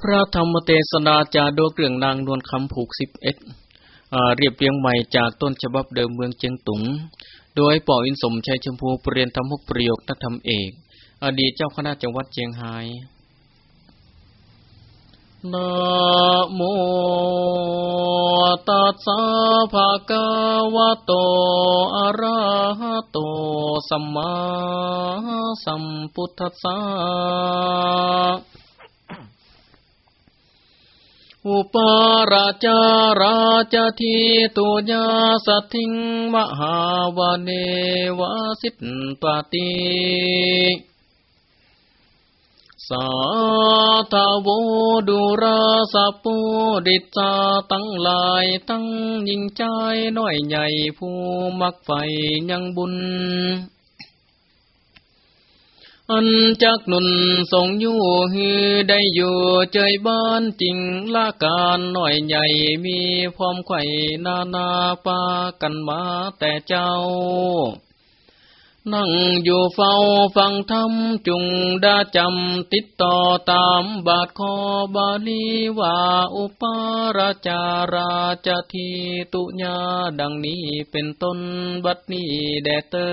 พระธรรมเทศนาจาโดเกรื่องนางนวลคำผูกสิบเอ็ดเรียบเรียงใหม่จากต้นฉบับเดิมเมืองเจียงตุง โดยป่ออินสมชัยชมพูเปรียนธรรมกประโยคนักธรรมเอก อดีตเจ้าคณะจังหวัดเจียงไฮ้นะโมตัสสะภะคะวะโต อะระหะโต สัมมาสัมพุทธัสสะ อุปาราจาราจทีตุญาสทิงมหาวเนวสิตปติสาธาวดุราสปูดิจาตั้งลายตั้งยิงใจน้อยใหญ่ผู้มักไฟยังบุญ อันจักนุนส่งอยู่ฮือได้อยู่เจยบ้านจริงละการหน่อยใหญ่มีพร้อมไข่นานาปากันมาแต่เจ้า นั่งอยู่เฝ้าฟังธรรมจุงดาจำติดต่อตามบาทคอบาลีว่าอุปาราจาราจทีตุญาดังนี้เป็นต้นบัดนี้แดเตอ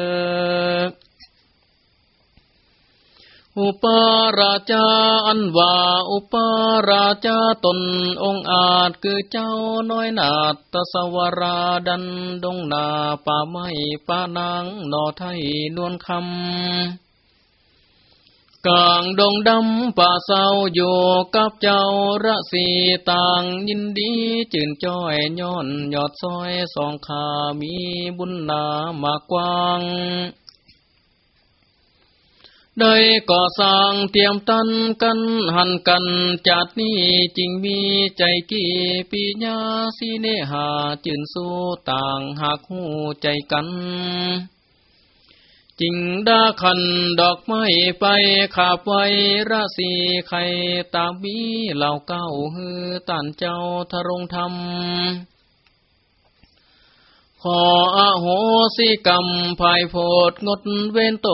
อุปาราชาอันว่าอุปาราชาตนองอาจคือเจ้าน้อยนาตสวราดันดงนาป่าไม้ป่านางนอไทยนวลคำกลางดงดำป่าเศร้าอยู่กับเจ้าระสีต่างยินดีจื่นจ้อยย้อนยอดซอยสองขามีบุญนามากกว้าง ได้ก่อสร้างเตรียมตันกันหันกันจัดนี้จริงมีใจกี่ปีญาสีเนหาจืนสู้ต่างหากหูใจกันจริงดาคันดอกไม้ไปขาบไว้ราศีไข่ตาบีเหล่าเก้าฮือตันเจ้าทรงธรรม ขออโหสิกรรมภายโพดงดเว้นโต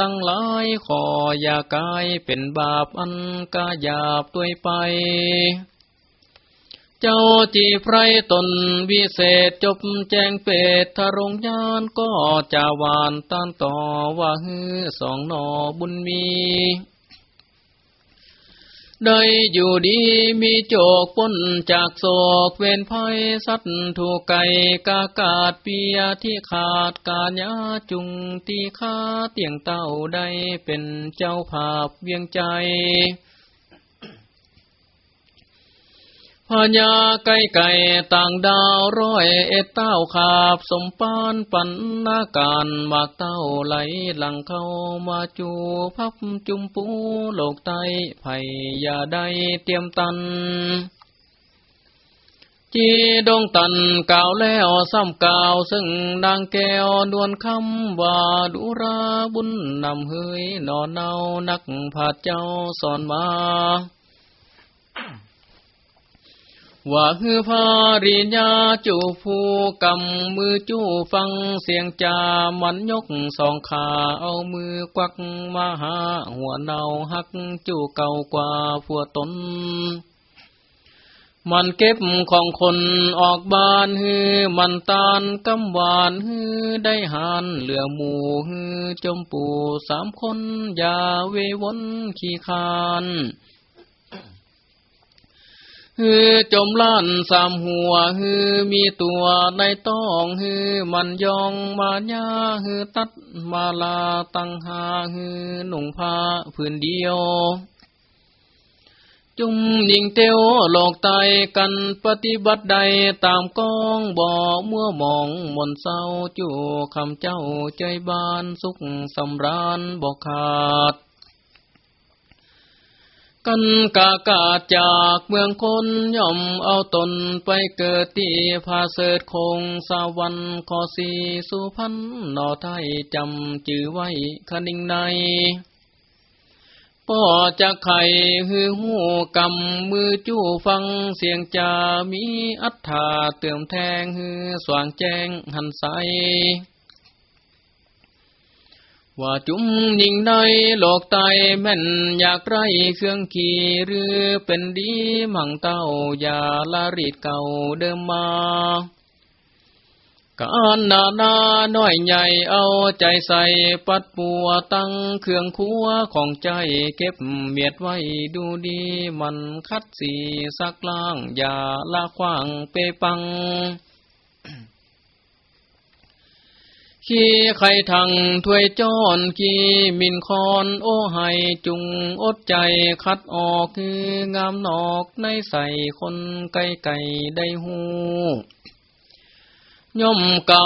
ตั้งหลายขออย่ากายเป็นบาปอันกาหยาบตัวไป เจ้าจีไพรตนวิเศษจบแจงเปตทรงยานก็จะวานต้านต่อว่าฮือสองนอบุญมี ได้อยู่ดีมีโจกพ้นจากโศกเวนภัยสัตว์ถูกไก่กากาดเปียที่ขาดกาญาจุงตีขาเตียงเต้าได้เป็นเจ้าภาพเวียงใจ พญาไก่ไก่ต่างดาวร้อยเอ็ดเต้าขาบสมปานปันนาการมากเต้าไหลหลังเข้ามาจูพับจุมปูโลกไตไผ่ยาได้เตรียมตัน จีดงตันกาวแล้วซ้ำกาวซึ่งนางแก้วนวลคำว่าดุราบุญนำเฮยนอนเนานักผาดเจ้าสอนมา ว่าฮือพาริญญาจูผูกำมือจูฟังเสียงจามันยกสองขาเอามือกวักมาหาหัวเนาหักจูเก่ากว่าผัวตน มันเก็บของคนออกบานฮือมันตานกำหวานฮือได้หานเหลือหมูฮือจมปูสามคนอย่าเววนขี้คาน ฮือจมล้านสามหัวฮือมีตัวในต้องฮือมันยองมาญาฮือตัดมาลาตังหาฮือหนุ่งผ้าพื้นเดียว จุมยิงเตียวหลอกตายกันปฏิบัติใดตามกองบ่อเมื่อมองมนเศร้าจู่คำเจ้าใจบานสุขสำราญบอกขาด กันกากาจากเมืองคนย่อมเอาตนไปเกิดที่พาเสดคงสวรรค์ขอสีสุพันนอไทยจำจือไว้คนิ่งในป่อจะไข่หือหูกำมือจู้ฟังเสียงจามีอัฏฐาเติมแทงหือสว่างแจ้งหันใส ว่าจุมยิงได้โลกไตแม่นอยากไรเครื่องขี่หรือเป็นดีมั่งเต้าอย่าละรีดเก่าเดิมมาการนานาน้อยใหญ่เอาใจใส่ปัดปัวตั้งเครื่องคัวของใจเก็บเมียดไว้ดูดีมันคัดสีสักล่างอย่าละควางเปปัง ขี้ไข่ทังถวยจอนขี้มินคอนโอไห้จุงอดใจคัดออกคืองามนอกในใส่คนไก่ไก่ได้หูย่อมเก่า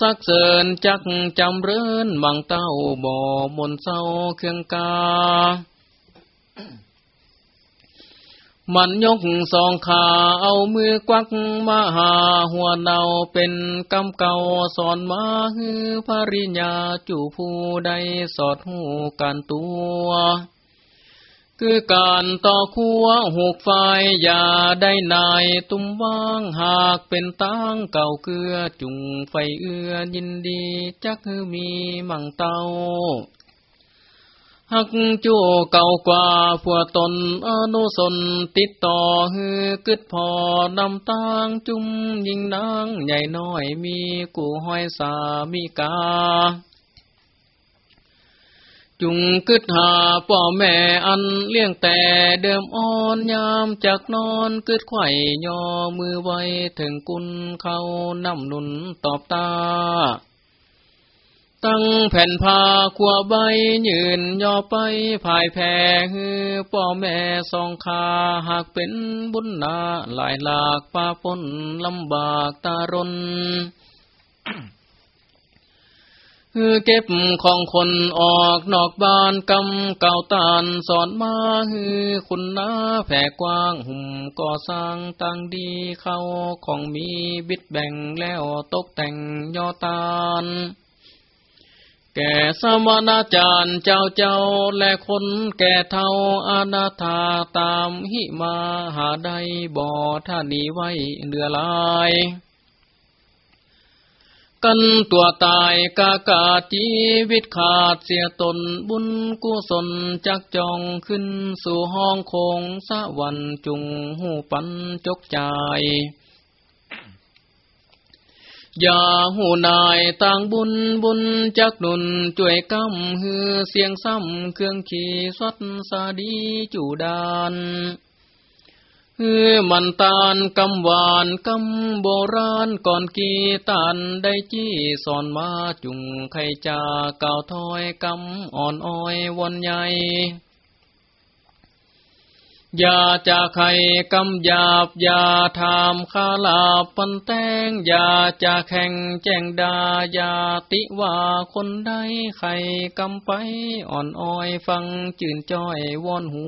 สักเสริญจักจำเริญบางเต้าบ่บนเศร้าเครื่องกา มันยกสองขาเอามือกวักมาหาหัวเนาเป็นกำเก่าสอนมาฮือภริญาจูผู้ใดสอดหูการตัวคือการต่อคัวหูกไฟอย่าได้นายตุ้มว่างหากเป็นตั้งเก่าเกือจุงไฟเอื้อยินดีจักมีมั่งเตา หักจูเก่ากว่าผัวตนอนุสนติดต่อฮือกึดพอนำตังจุมยิงนางใหญ่น้อยมีกูห้อยสามีกา จุงกึดหาพ่อแม่อันเลี้ยงแต่เดิมอ่อนยามจากนอนกึดไข่ยอมือไว้ถึงกุนเขานำนุนตอบตา ตั้งแผ่นผ้าขวใบยืนย่อไปภายแพ่ฮือพ่อแม่สองคาหากเป็นบุญนาหลายหลากป้าปนลำบากตารนคือเก็บของคนออกนอกบ้านกำเก่าตานสอนมาฮือคุณนาแผ่กว้างหุ่มก่อสร้างตั้งดีเข้าของมีบิดแบ่งแล้วตกแต่งยอตาน แก่สมณจารย์เจ้าเจ้าและคนแก่เท่าอนาถาตามหิมาหาได้บ่อท่านีไว้เหลือลาย กันตัวตายกากาจีวิตขาดเสียตนบุญกุศลจักจองขึ้นสู่ห้องคงสะวันจุงหูปันจกใจ อย่าหูนายต่างบุญบุญจักนุนจ่วยกำฮือเสียงซ้ำเครื่องขี่สัดสาดีจูดานเออมันตานกำหวานกำโบราณก่อนกีตานได้จี้สอนมาจุงไข่จาเก่าถอยกำอ่อนอ้อยวนใหญ่ ย่าจะไข่กำหยาบอย่าทำข้าลาปันแตงอย่าจะแข่งแจ้งดาอย่าติว่าคนใดไข่กำไปอ่อนอ้อยฟังจื่นจ้อย วอนหู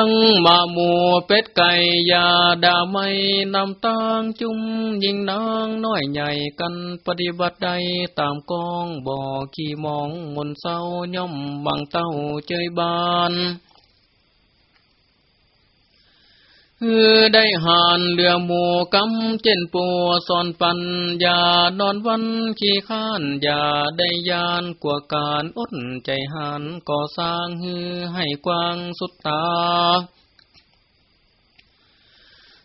ตั้งมาหมูเป็ดไก่ยาดาไม่นำตังจุมยิงนางน้อยใหญ่กันปฏิบัติใดตามกองบ่อขี่มองมนเศร้าย่อมบังเต้าเจยบาน เออได้หานเรือหมูกำเจนปัวสอนปันยานอนวันขี้ข้านอย่าได้ยานกว่าการอดใจหานก่อสร้างฮือให้กว้างสุดตา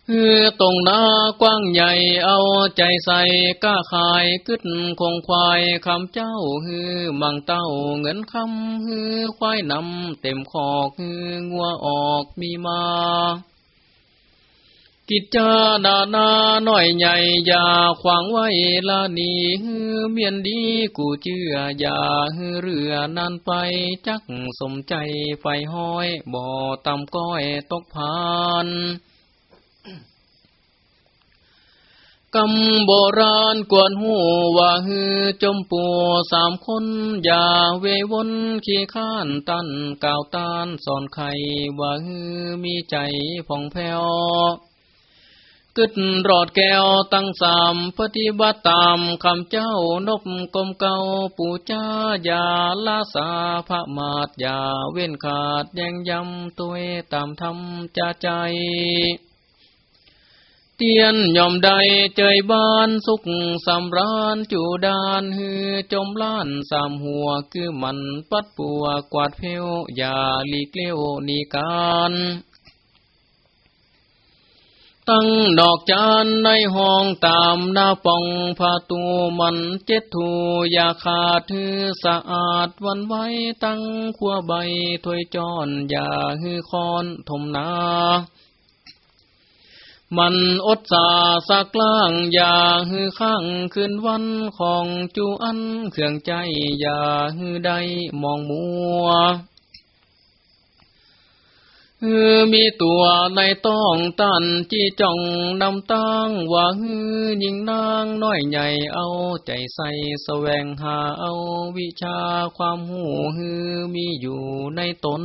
เฮือตรงหน้ากว้างใหญ่เอาใจใส่ก้าขายกึดคงควายคำเจ้าฮือมังเต้าเงินคำฮือควายนำเต็มขอกฮืองัวออกมีมา กิจจาดานาน้อยใหญ่อย่าขวางไว้ลานีฮือเมียนดีกูเชื่ออย่าฮือเรือนานไปจักสมใจไฟห้อย บ่อตำก้อยตกพานกำโบราณกวนหูว่าฮือจมปัวสามคน อย่าเววนขี้ข้านตันก่าวตานสอนไขว่าฮือมีใจผ่องแผ้ว กึดรอดแก้วตั้งสามปฏิบัติตามคำเจ้านบกลมเก่าปูจ้ายาลาสาพระมาดยาเว้นขาดแยงยำตัวตามธรรมจาใจ เตียนยอมใดเจยบ้านสุขสำรานจูดานฮือจมล้านสามหัวคือมันปัดปัวกวาดเพวอย่าลีกเลี้ยวนีการ ตั้งดอกจานในห้องตามหน้าปองผาตูมันเจ็ดทูยาขาดถือสะอาดวันไว้ตั้งขัวใบถวยจอนอย่าฮือคอนถมนา มันอดสาสักล่างอย่าฮือข้างคืนวันของจูอันเครื่องใจอย่าฮือใดมองมัว ฮือมีตัวในต้องตันจีจ่องนำตั้งว่าฮือยิงนางน้อยใหญ่เอาใจใส่แสวงหาเอาวิชาความหูฮือมีอยู่ในตน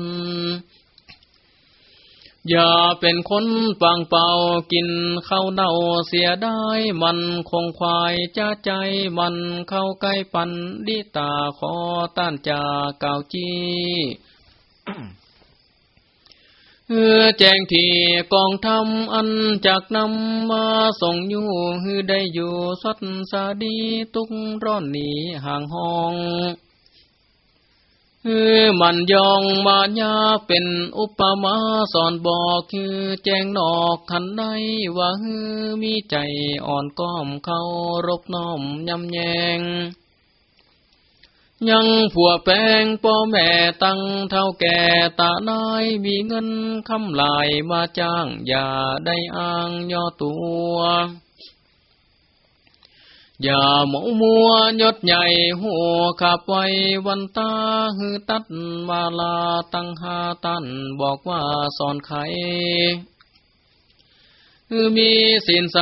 อย่าเป็นคนปังเป่ากินข้าวเน่าเสียได้มันคงควายจ้าใจมันเข้าใกล้ปันดิตาขอต้านจากเก่าจี้ เออแจ้งที่กองทำอันจากนำมาส่งอยู่ฮือได้อยู่สัตสาดีตุกร้อนหนีห่างห้องเออมันยองมายาเป็นอุปมาสอนบอกคือแจ้งนอกขันในว่าฮือมีใจอ่อนก้อมเขารบน้อมยำแยง ยังผัวแปงพ่อแม่ตั้งเท่าแก่ตานายมีเงินคำลายมาจ้างอย่าได้อ้างย่อตัว อย่าหมอมัวยศใหญ่หัวขับไว้วันตาฮือตัดมาลาตั้งหาตันบอกว่าสอนไข คือมีสินใส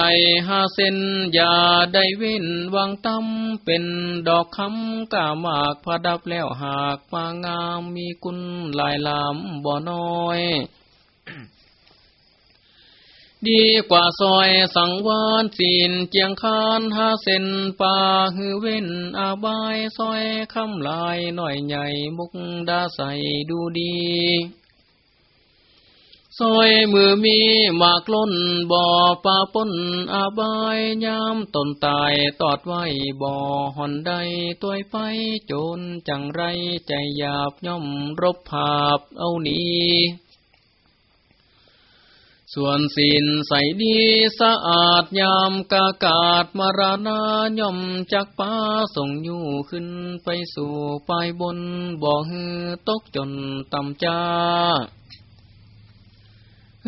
ห้าเส้นอย่าได้เว้นวางตั้มเป็นดอกคำกามากพดับแล้วหากมางามมีกุลลายลามบ่น้อย ดีกว่าซอยสังวานศีลเจียงคานห้าเส้นป่าฮือเว้นอาบายซอยคำลายหน่อยใหญ่มุกดาใสดูดี ซอยมือมีหมากล้นบ่อป่าปนอาบายยามตนตายตอดไว้บ่อหอนใดตัวไปโจนจังไรใจหยาบย่อมรบภาพเอานี้ส่วนศีลใสดีสะอาดยามกากาศมารณาย่อมจักป้าส่งอยู่ขึ้นไปสู่ปลายบนบ่อฮือตกจนต่ำจ้า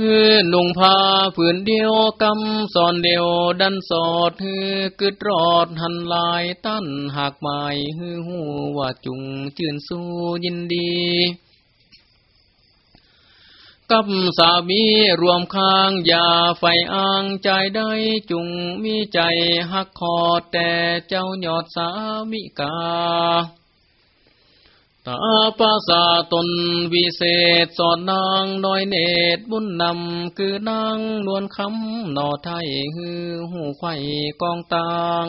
ฮือนุ่งผ้าผืนเดียวกำสอนเดียวดันสอดฮือกึดรอดหันลายตั้นหากไม้ฮือหูว่าจุงจื่นสู้ยินดีกับสามีรวมข้างอย่าไฟอ้างใจได้จุงมีใจหักคอแต่เจ้ายอดสามิกา ตาปาสาตนวิเศษสอนนางน้อยเนตรบุญนำคือนางนวลคำนอไทยฮือหูไข่กองตาง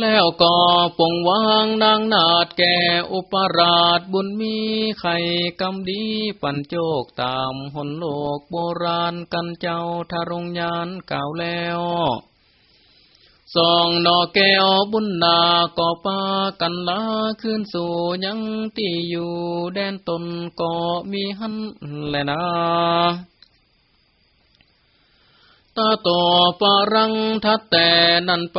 แล้วก็ปงวางนางนาดแก่อุปราชบุญมีไข่กำดีปันโจกตามหนโลกโบราณกันเจ้าทารงยานกล่าวแล้ว สองนอแก้วบุญนาก่อปากันลาขึ้นสู่ยังที่อยู่แดนตนก็มีหันแลนาตาต่อปารังทัดแต่นั่นไป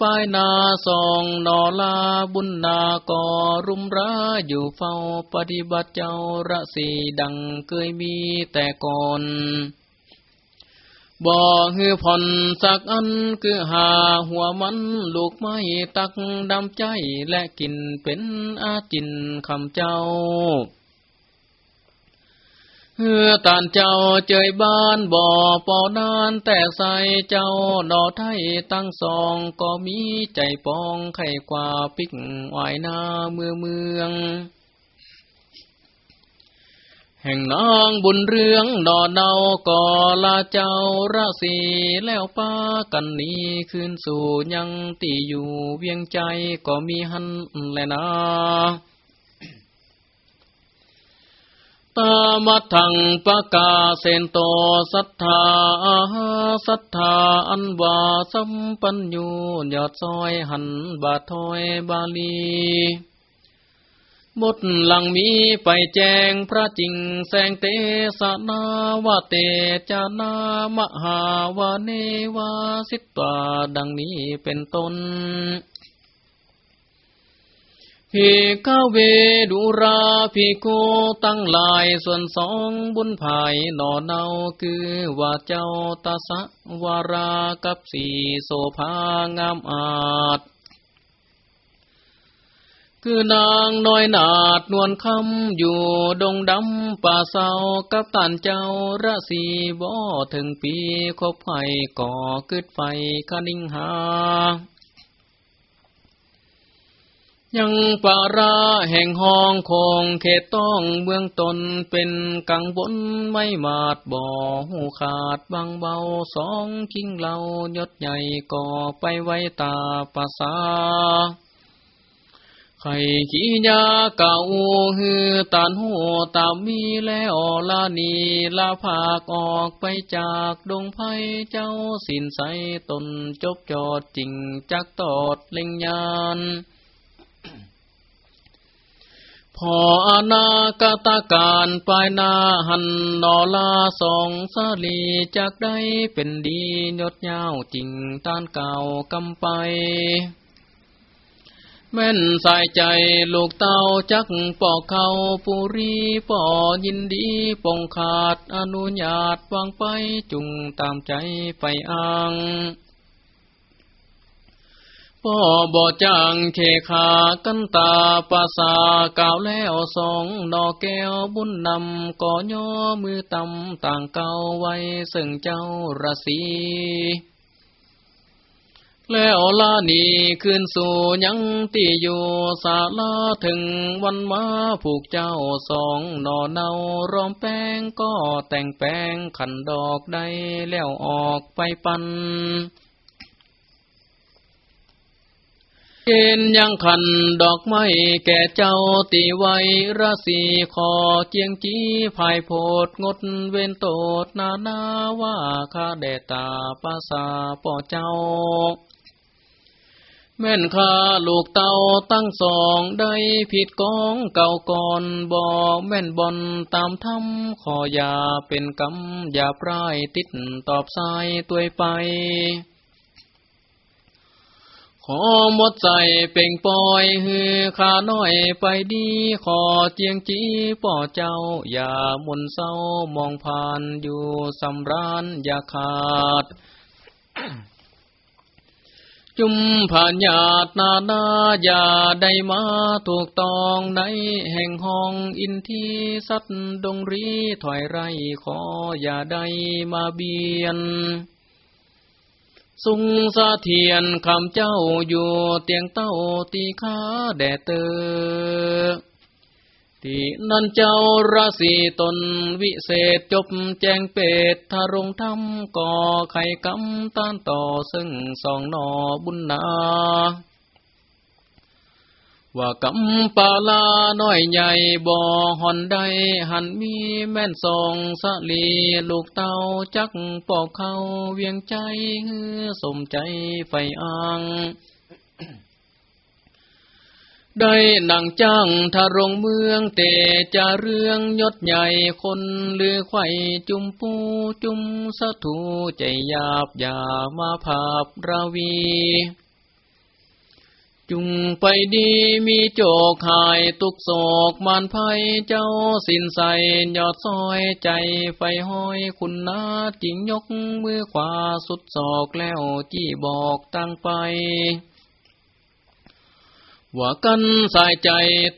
ปายนาสองนอลาบุญนาก่อรุมราอยู่เฝ้าปฏิบัติเจ้าระสีดังเคยมีแต่ก่อน บ่ฮือผ่อนสักอันคือหาหัวมันลูกไม้ตักดำใจและกินเป็นอาจินคำเจ้าเฮือตานเจ้าเจยบ้านบ่อปอนานแต่ใส่เจ้าดอไทยตั้งสองก็มีใจปองไข่กว่าปิกวายนาเมืองเมือง แห่งนางบุญเรืองดอดเดาก่อลาเจ้าราศีแล้วป้ากันนี้ขึ้นสู่ยังตีอยู่เวียงใจก็มีหันแลนะตามัทังปะกาเซนโตสัทธาสัทธาอันว่าสัมปัญญูยอดซอยหันบาทอยบาลี บทหลังมีไปแจ้งพระจริงแสงเตสนาวเตจานามหาวเนวาสิตวาดังนี้เป็นต้นพิกเวดุราพิโกตั้งลายส่วนสองบุญภายหนอเนาคือว่าเจ้าตาสะวารากับสีโสภางามอาจ คือนางน้อยนาดนวลคำอยู่ดงดำป่าเศร้ากับตันเจ้าระสีบ่ถึงปีคบไฟก่อกึดไฟคนิ่งหา ยังป่าราแห่งห้องคงเขตต้องเบื้องตนเป็นกังบนไม่มาดบ่อหูขาดบางเบาสองคิงเหล่ายศใหญ่ก่อไปไว้ตาภาษา ไข่ขี้ยาเก่าฮือตานหัวตามมีแล้วลานีลาภาคออกไปจากดงไพเจ้าสินใสตนจบจอดจริงจักตอดเล็งยานพออนาคตาการปลายนาหันนอลาสองสลีจากได้เป็นดียดยาวจริงต้านเก่ากำไป แม่นสายใจลูกเต้าจักปอกเขาปุรีปอยินดีปองขาดอนุญาตวางไปจุงตามใจไปอ้างพ่อบ่จางเขขากันตาปาสากาวแล้วสองนอแก้วบุญนำก่อย่อมือตำต่างเก่าไว้ซึ่งเจ้าราศี แล้วลานีขึ้นสู่ยังตีอยู่สาลาถึงวันมาผูกเจ้าสองนอเนารอมแป้งก็แต่งแป้งขันดอกได้แล้วออกไปปันเกณยังขันดอกไม้แก่เจ้าตีไว้ราศีขอเจียงจีภายโพดงดเว้นโตดนานาว่าข้าแดตาปาสาป่อเจ้า แม่นข้าลูกเต่าตั้งสองได้ผิดกองเก่าก่อนบ่แม่นบอนตามทำขออย่าเป็นกำอย่าปลายติดตอบสายตัวไป ขอหมดใจเป่งปอยฮือขาน้อยไปดีขอเจียงจีป่อเจ้า อย่ามุนเศร้ามองผ่านอยู่สำรานอย่าขาด จุมผ่านญาตินานาอย่าได้มาถูกตองในแห่งห้องอินทีสัตดงรีถอยไรขออย่าได้มาเบียน สุงสะเทียนคำเจ้าอยู่เตียงเต้าตีขาแดดเตอ ที่นั่นเจ้าราศีตนวิเศษจบแจงเป็ดทารงทำก่อไข่กำต้านต่อซึ่งสองนอบุญนาว่ากำปาลาน้อยใหญ่บ่อหอนใดหันมีแม่นสองสลีลูกเต้าจักปอกเขาเวียงใจฮือสมใจไฟอ่าง ได้หนังจ้างทารงเมืองเตจะเรื่องยศใหญ่คนลือไข่จุมปูจุมสะถูใจหยาบอย่ามาภาพราวี จุงไปดีมีโจกหายตุกโศกมานภัยเจ้าสินใสยอดซอยใจไฟห้อยคุณนาจิงยกมือขวาสุดศอกแล้วจี้บอกตั้งไป ว่ากันสายใจ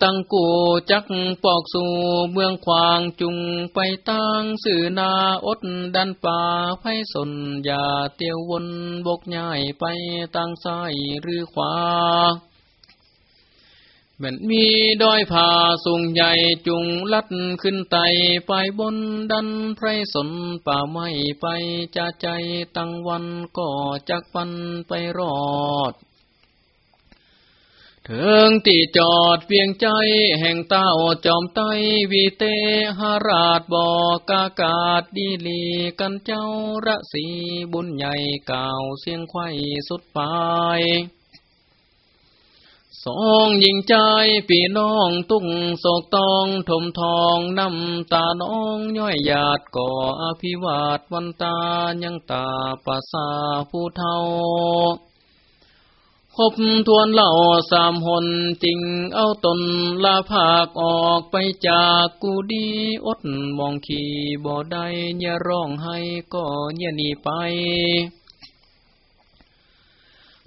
ตั้งกูจักปอกสู่เมืองควางจุงไปตั้งสื่อนาอดดันป่าไพสนอย่าเตียววนบกย่ายไปตั้งซ้ายหรือขวาแม่นมีดอยผาสูงใหญ่จุงลัดขึ้นไตไปบนดันไพรสนป่าไม้ไปจะใจตั้งวันก็จักปันไปรอด ถึงตีจอดเวียงใจแห่งเต้าจอมไตวีเตหราชบอกากาศดีลีกันเจ้าระสีบุญใหญ่เก่าเสียงไข่สุดปลายสองยิงใจปีน้องตุ้งโศกตองถมทองน้ำตาน้องย้อยหยาดก่ออภิวาทวันตายังตาปาสาผู้เท่า คบทวนเล่าสามหนจริงเอาตนลาภาคออกไปจากกูดีอดมองขี่บ่ได้เนี่ยร้องให้ก็เนี่ยหนีไป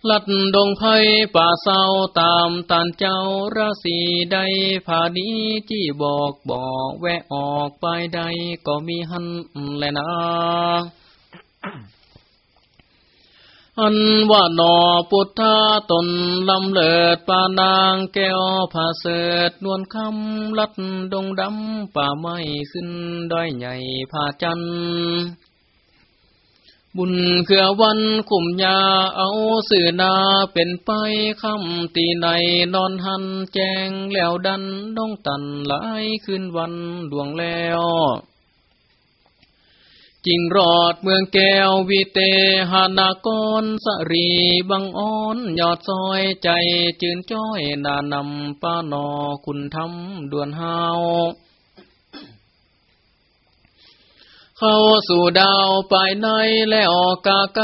ลัดดงไพ่ป่าเศร้าตามตานเจ้าราศีใดผาดีจี้บอกบอกแวะออกไปใดก็มีหันแลนะ อันว่าหนอปุถธาตนลำเลิดป่านางแก้วผาเสดนวลคำลัดดงดำป่าไม้ขึ้นด้อยใหญ่ผาจัน บุญเขือวันขุมยาเอาสื่อนาเป็นไปคำตีในนอนหันแจงแล้วดันน้องตันหลายขึ้นวันดวงแล้ว จิงรอดเมืองแก้ววิเตหานากรสรีบังอ้อนยอดซอยใจจืนจ้อยนานำป้านอคุณทำดวนหาวเข้าสู่ดาวปลายในแล้วกาไก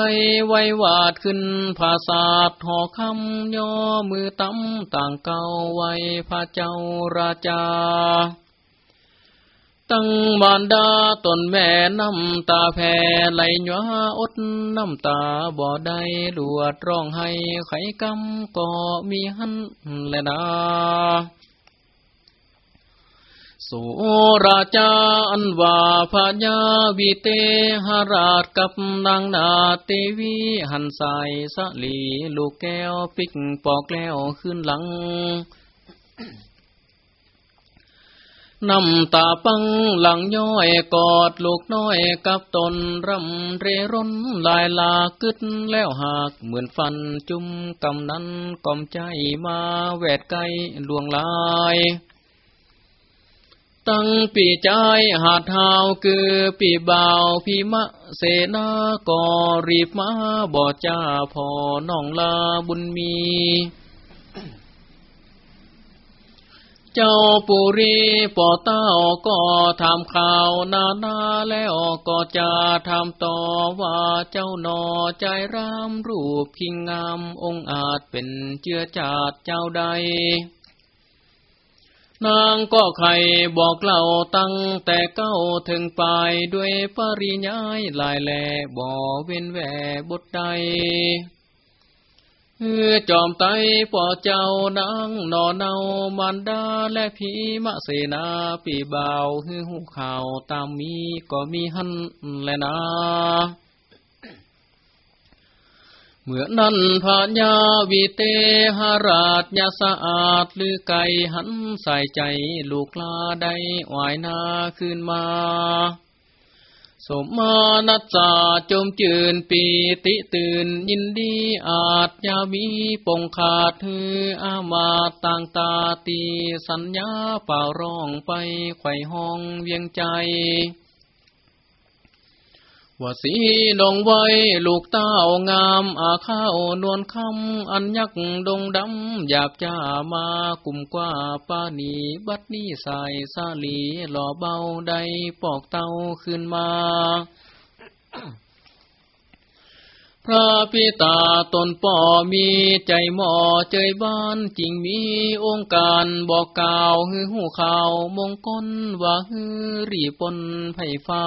ไว้วาดขึ้นภาษาทหอคำย่อมือตั้มต่างเก่าไว้พระเจ้าราชา ตั้งบานดาตนแม่น้ำตาแผ่ไหลหยวอดน้ำตาบ่อได้ลวดร้องให้ไขกำก็มีหันแลนาสุราชาอันว่าพญาวิเตหราชกับนางนาเตวีหันใสสลีลูกแก้วปิกปอกแล้วขึ้นหลัง น้ำตาปังหลังย้อยกอดลูกน้อยกับตนรำเรร่นลายลากึดแล้วหากเหมือนฟันจุ้มกำนั้นกอมใจมาแวดไกลลวงลาย ตั้งปีใจหาดเท้าคือปีบ่าวพี่มะเสนากรีบมาบ่จ้าพอน้องลาบุญมีเจ้าปุรีปอเต้าก็ทำข่าวนานาแล้วก็จะทำต่อว่าเจ้านอใจรามรูปพิงงามองอาจเป็นเจือจาดเจ้าใด นางก็ใครบอกเล่าตั้งแต่เก้าถึงปลายด้วยปริยายลายแหล่บ่เว้นแหวบทใด ฮือจอมไตป่อเจ้านางนอเนามันดาและพีมะเสนาปีบ่าวฮือหูข่าวตามมีก็มีหันแลนะเมื่อนั้นพญาวิเตหราชยาสะอาดลือไก่หันใส่ใจลูกลาได้วายนาขึ้นมา สมมานัจจาจมจืนปีติตื่นยินดีอาจยาวีปงขาดฮืออามาต่างตาตีสัญญาเป่าร้องไปไข่ห้องเวียงใจ ว่าสีดงไว้ลูกเต้างามอาข้าวนวลคำอันยักดงดำหยาบจ้ามากลุ่มกว่าปานีบัดนี้ใส่สาลีหล่อเบาใดปอกเต้าขึ้นมาพระพิตาตนป่อมีใจหมอเจยบ้านจริงมีองค์การบอกกล่าวฮือหูข่าวมงคลว่าฮือรีปนไผ่ฟ้า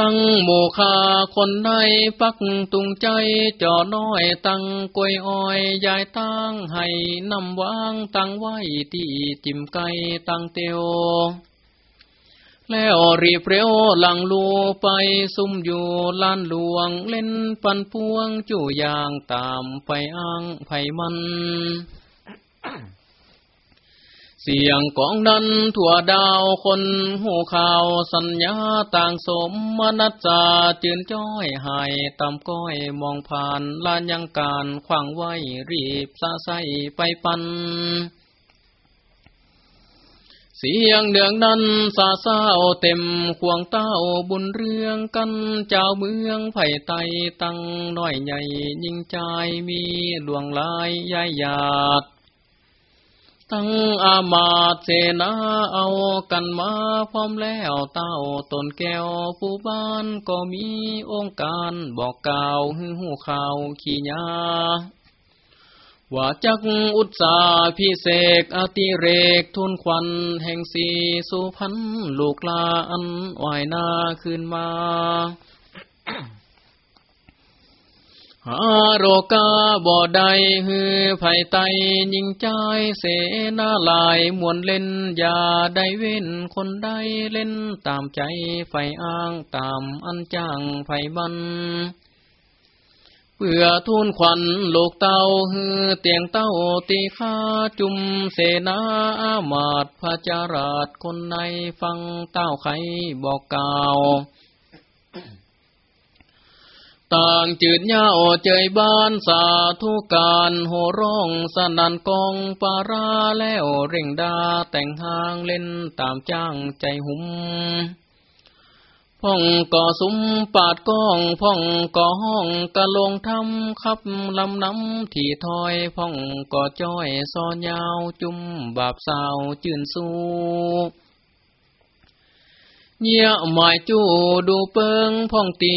ตั้งโมคาคนในปักตุงใจจ่อน้อยตั้งกวยอ้อยยายตั้งให้นำวางตั้งไว้ที่จิมไก่ตั้งเตียวแล้วรีบเร็วหลังลูไปซุ่มอยู่ลานหลวงเล่นปันพวงจู่ยางตามไปอ้างไผมัน เสียงกองนั้นทั่วดาวคนหูข่าวสัญญาต่างสมมนัจจาจืนจ้อยหายตำก้อยมองผ่านลานยังการขวางไว้รีบสะใสไปปันเสียงเดืองนั้นสาเศร้าเต็มควงเต้าบุญเรื่องกันเจ้าเมืองไผ่ไตตั้งน้อยใหญ่ยิ่งใจมีหลวงลายยายหยาด ทั้งอามาเสนาเอากันมาพร้อมแล้วเต้าตนแก้วผู้บ้านก็มีองค์การบอกกล่าวหือหูข่าวขี้ยาว่าจักอุตสาพิเศษอติเรกทุนควันแห่งสีสุพันลูกลาอันวายนาขึ้นมา ฮาโรกาบ่ได้ฮือไผ่ไตยิงใจเสนาลายมวนเล่นอย่าได้เว้นคนใดเล่นตามใจไฟอ้างตามอันจ้างไฟบันเพื่อทุนขวัญลูกเต้าฮือเตียงเต้าตีข้าจุมเสนาอามาตพระจาราชคนในฟังเต้าไขบอกกล่าว ต่างจืดเย้าเจยบ้านสาธุการโหร้องสนันกองปาราแล้วเร่งดาแต่งหางเล่นตามจ้างใจหุมพ่องก่อสุมปาดก้องพ่องก่อห้องกะลงทำขับลำน้ำที่ถอยพ่องก่อจ้อยซอนยาวจุ่มบาปสาวจืนสู้ เยี่ยหมายจูดูเปิงพ่องตี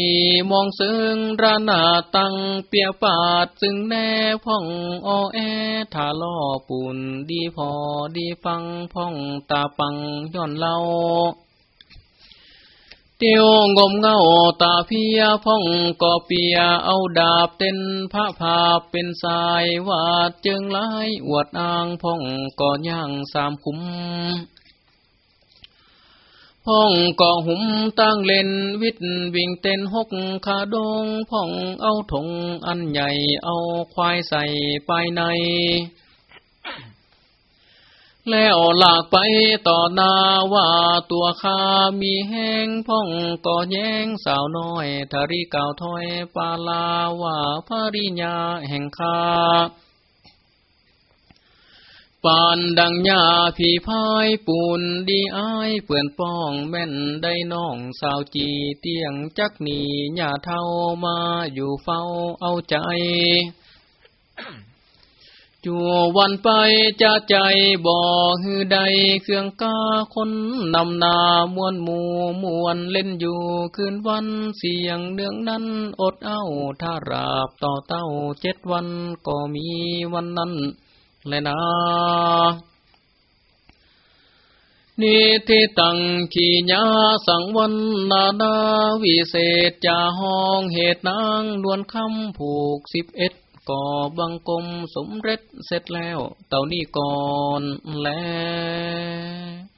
มองเซิงรานาตังเปียปาดซึ่งแน่พ่องออแอถาล่อปุ่นดีพอดีฟังพ่องตาปังย้อนเล่าเตียวงมเงาตาเพียพ่องก่อเปียเอาดาบเต้นพระภาพเป็นสายวาดจิงไล่อวดอ้างพ่องก่อย่างสามคุ้ม พ่องก่อหุมตั้งเล่นวิทวิ่งเต้นหกขาดงพ่องเอาถงอันใหญ่เอาควายใส่ไปใน แล้วหลากไปต่อหน้าว่าตัวข้ามีแห้งพ่องก่อแย้งสาวน้อยทาริเก่าถอยปาลาว่าภริญาแห่งข้า ปานดังยาผีพายปูนดีอายเปื่อนป้องแม่นได้น้องสาวจีเตียงจักหนีหญ้าเท่ามาอยู่เฝ้าเอาใจ จัววันไปจะใจบ่ฮือใดเครื่องกาคนนำนามวนหมู่มวนเล่นอยู่คืนวันเสียงเนืองนั้นอดเอาถ้าราบต่อเต้าเจ็ดวันก็มีวันนั้น แลนะนิทิตังขีญาสังวันนาดาวิเศษจาห้องเหตุนางดวนคำผูกสิบเอ็ดก่อบังกลมสมเร็จเสร็จแล้ว เต่านี้ก่อนแล้ว